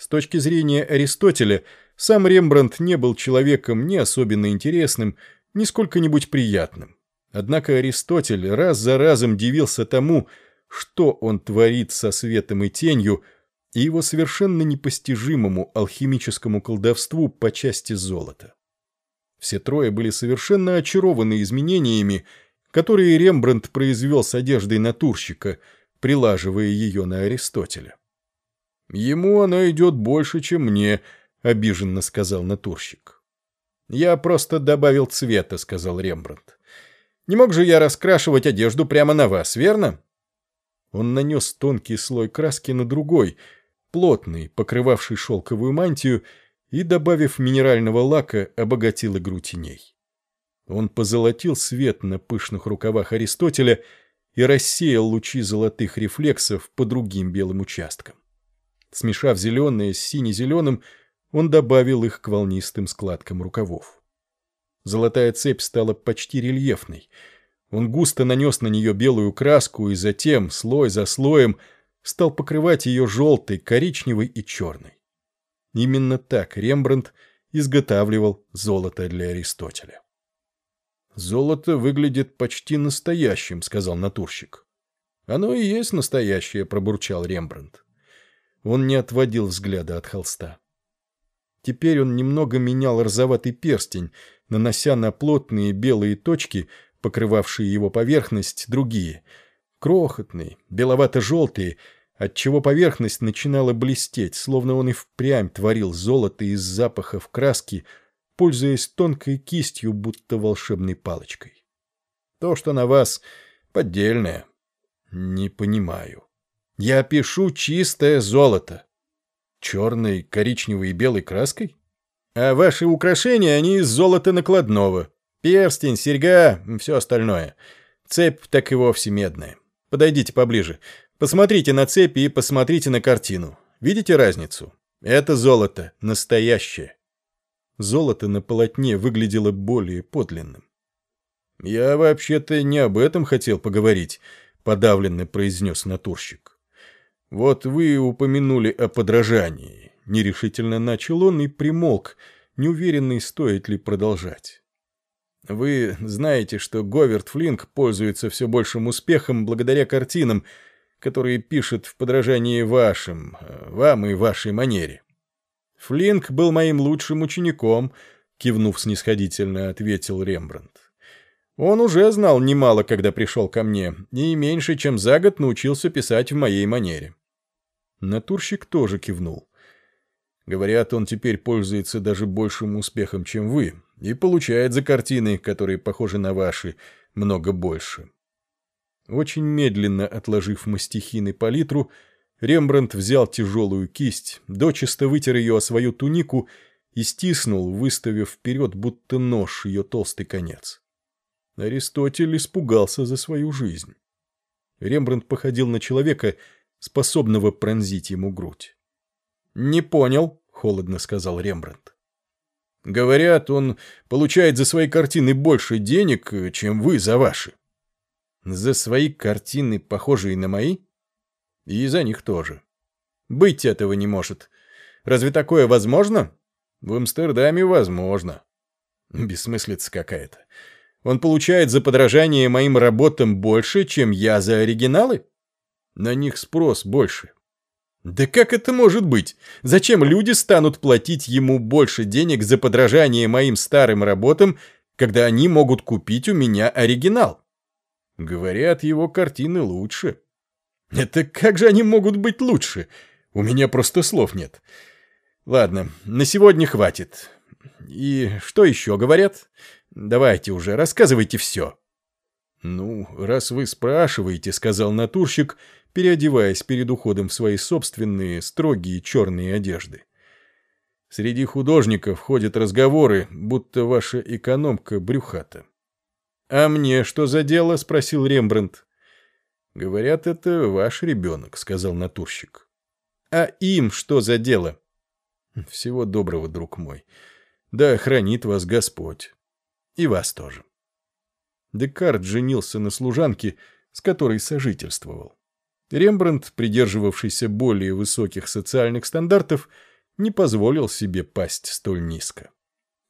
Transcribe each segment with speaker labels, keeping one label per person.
Speaker 1: С точки зрения Аристотеля, сам Рембрандт не был человеком ни особенно интересным, ни сколько-нибудь приятным. Однако Аристотель раз за разом дивился тому, что он творит со светом и тенью, и его совершенно непостижимому алхимическому колдовству по части золота. Все трое были совершенно очарованы изменениями, которые Рембрандт произвел с одеждой натурщика, прилаживая ее на Аристотеля. «Ему она идет больше, чем мне», — обиженно сказал натурщик. «Я просто добавил цвета», — сказал Рембрандт. «Не мог же я раскрашивать одежду прямо на вас, верно?» Он нанес тонкий слой краски на другой, плотный, покрывавший шелковую мантию, и, добавив минерального лака, обогатил игру теней. Он позолотил свет на пышных рукавах Аристотеля и рассеял лучи золотых рефлексов по другим белым участкам. Смешав зеленое с сине-зеленым, он добавил их к волнистым складкам рукавов. Золотая цепь стала почти рельефной. Он густо нанес на нее белую краску и затем, слой за слоем, стал покрывать ее желтой, коричневой и черной. Именно так Рембрандт изготавливал золото для Аристотеля. «Золото выглядит почти настоящим», — сказал натурщик. «Оно и есть настоящее», — пробурчал Рембрандт. Он не отводил взгляда от холста. Теперь он немного менял розоватый перстень, нанося на плотные белые точки, покрывавшие его поверхность, другие. Крохотные, беловато-желтые, отчего поверхность начинала блестеть, словно он и впрямь творил золото из запахов краски, пользуясь тонкой кистью, будто волшебной палочкой. То, что на вас поддельное. Не понимаю. Я пишу чистое золото. Черной, коричневой и белой краской? А ваши украшения, они из золота накладного. Перстень, серьга, все остальное. Цепь так и вовсе медная. Подойдите поближе. Посмотрите на цепи и посмотрите на картину. Видите разницу? Это золото, настоящее. Золото на полотне выглядело более подлинным. «Я вообще-то не об этом хотел поговорить», — подавленно произнес натурщик. «Вот вы упомянули о подражании». Нерешительно начал он и примолк, неуверенный, стоит ли продолжать. «Вы знаете, что Говард Флинк пользуется все большим успехом благодаря картинам, которые пишет в подражании вашим, вам и вашей манере». «Флинк был моим лучшим учеником», — кивнув снисходительно, ответил Рембрандт. Он уже знал немало, когда пришел ко мне, и меньше, чем за год научился писать в моей манере. Натурщик тоже кивнул. Говорят, он теперь пользуется даже большим успехом, чем вы, и получает за картины, которые похожи на ваши, много больше. Очень медленно отложив мастихины палитру, Рембрандт взял тяжелую кисть, дочисто вытер ее о свою тунику и стиснул, выставив вперед, будто нож, ее толстый конец. Аристотель испугался за свою жизнь. Рембрандт походил на человека, способного пронзить ему грудь. «Не понял», — холодно сказал Рембрандт. «Говорят, он получает за свои картины больше денег, чем вы за ваши». «За свои картины, похожие на мои?» «И за них тоже». «Быть этого не может. Разве такое возможно?» «В Амстердаме возможно». «Бессмыслица какая-то. Он получает за подражание моим работам больше, чем я за оригиналы?» На них спрос больше. Да как это может быть? Зачем люди станут платить ему больше денег за подражание моим старым работам, когда они могут купить у меня оригинал? Говорят, его картины лучше. Это как же они могут быть лучше? У меня просто слов нет. Ладно, на сегодня хватит. И что еще говорят? Давайте уже, рассказывайте все. Ну, раз вы спрашиваете, сказал натурщик, — переодеваясь перед уходом в свои собственные строгие черные одежды. Среди художников ходят разговоры, будто ваша экономка брюхата. «А мне что за дело?» — спросил Рембрандт. «Говорят, это ваш ребенок», — сказал натурщик. «А им что за дело?» «Всего доброго, друг мой. Да хранит вас Господь. И вас тоже». Декарт женился на служанке, с которой сожительствовал. Рембрандт, придерживавшийся более высоких социальных стандартов, не позволил себе пасть столь низко.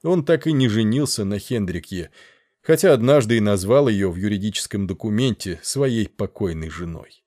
Speaker 1: Он так и не женился на Хендрикье, хотя однажды и назвал ее в юридическом документе своей покойной женой.